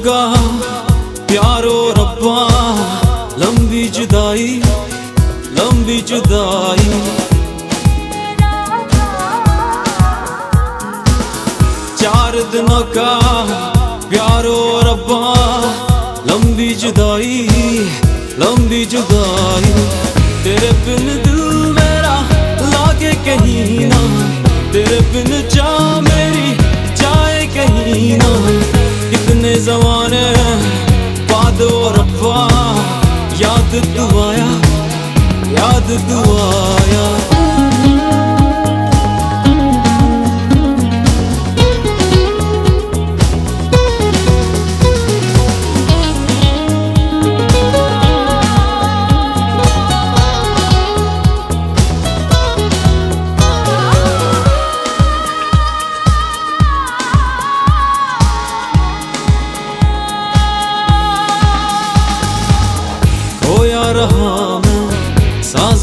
होगा प्यारो रब्बा, लंबी जुदाई लंबी जुदाई। चार दिनों का प्यारो रब्बा, लंबी जुदाई लंबी जुदाई। तेरे बिन दिल मेरा लागे कहीं ना, तेरे बिन जा कितने जमाने बाद रब्बा याद तू आया याद तू आया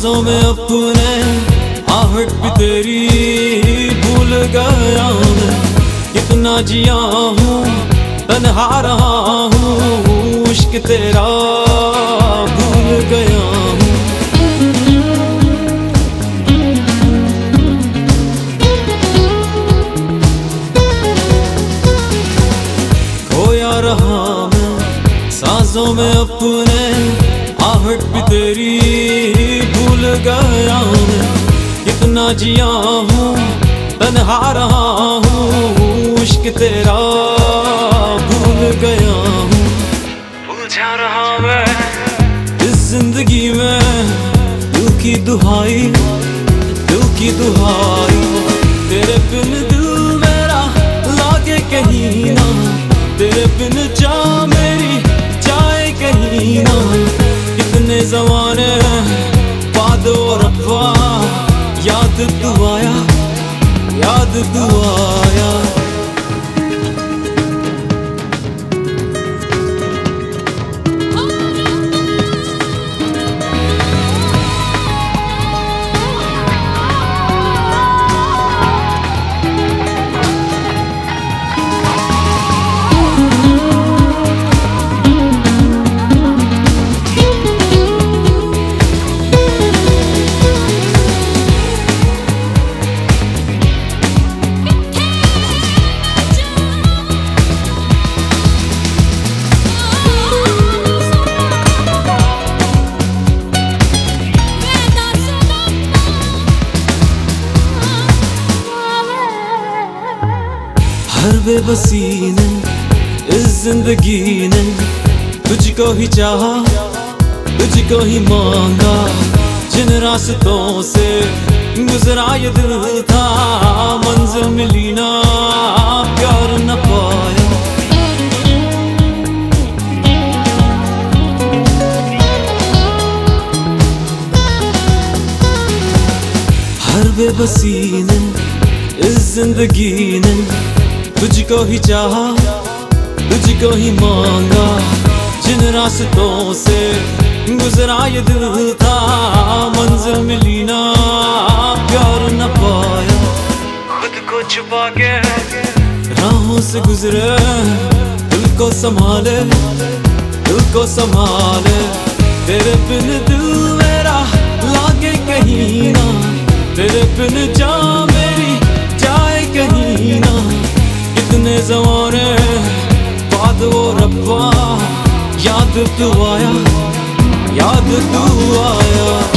सांसों में अपने आहट भी तेरी भूल गया मैं कितना जिया हूँ, तन्हा रहा हूँ, इश्क तेरा भूल गया हूँ। खोया रहा मैं सांसों में अपने आहट भी तेरी गया हूँ कितना जिया हूँ तनहा रहा हूँ इश्क तेरा भूल गया हूँ। उलझा रहा मैं। इस ज़िंदगी में दुखी की दुहाई दुखी की दुहाई। बाद रब्बा याद तू आया याद तू आया हर बेबसी ने इस ज़िंदगी ने तुझको ही चाहा, तुझको ही मांगा। जिन रास्तों से गुजरा ये दिल था, मंजिल मिली ना, प्यार न पाया। हर बेबसी ने इस ज़िंदगी ने तुझको ही चाहा, तुझको ही मांगा। जिन रास्तों से गुजरा ये दिल था, मंजिल मिली ना, प्यार न पाया। खुद को छुपा के राहों से गुजरे, दिल को संभाले, दिल को संभाले। तेरे बिन दिल मेरा लागे कहीं ना, तेरे बिन जा मेरी जाए कहीं ना। कितने जमाने बाद वो रब्बा याद तू आया याद तू आया।